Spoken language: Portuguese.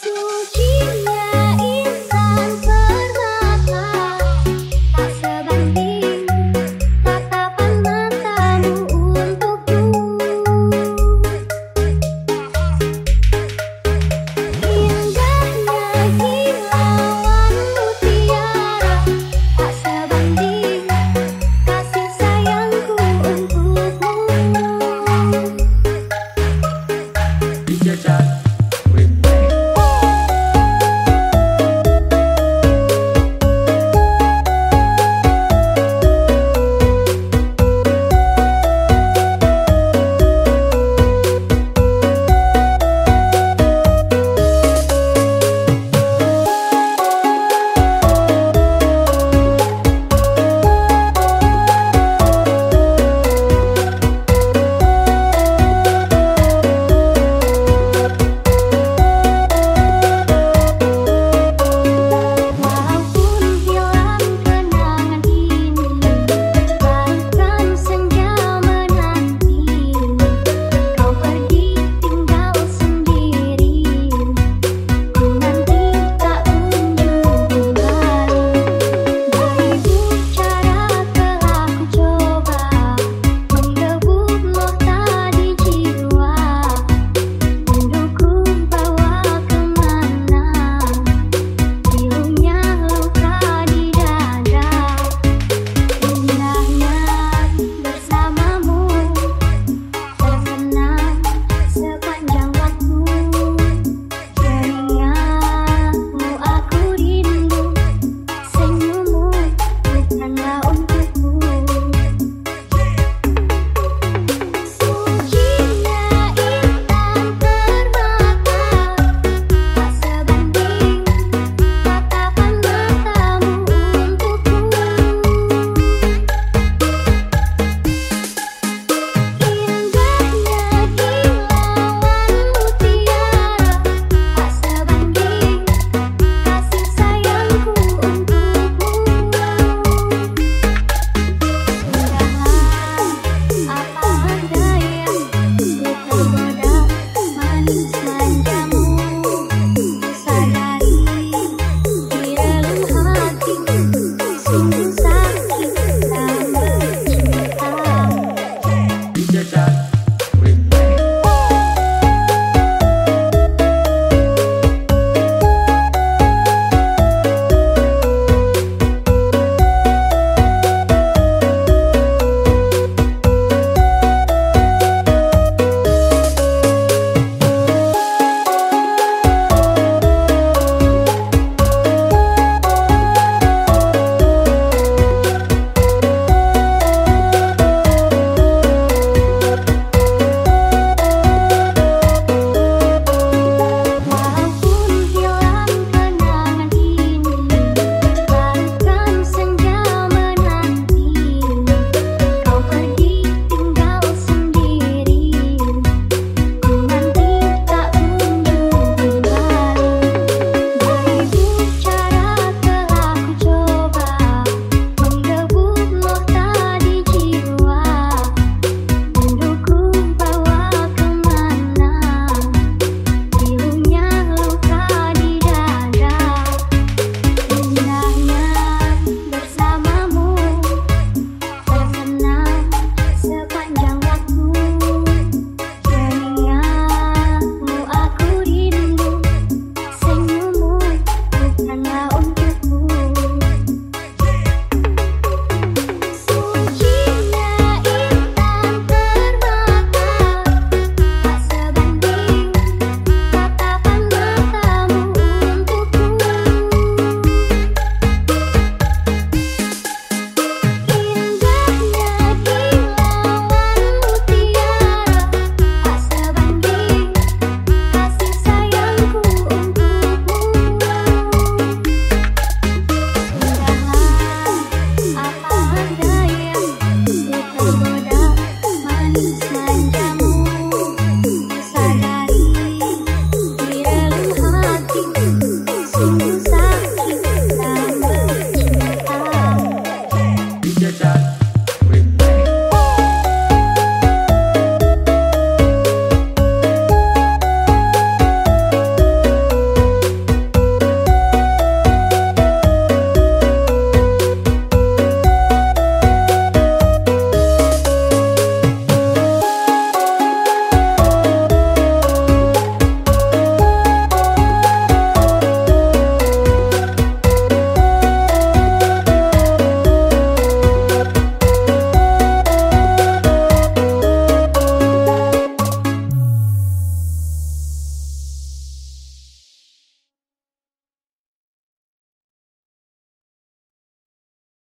Suci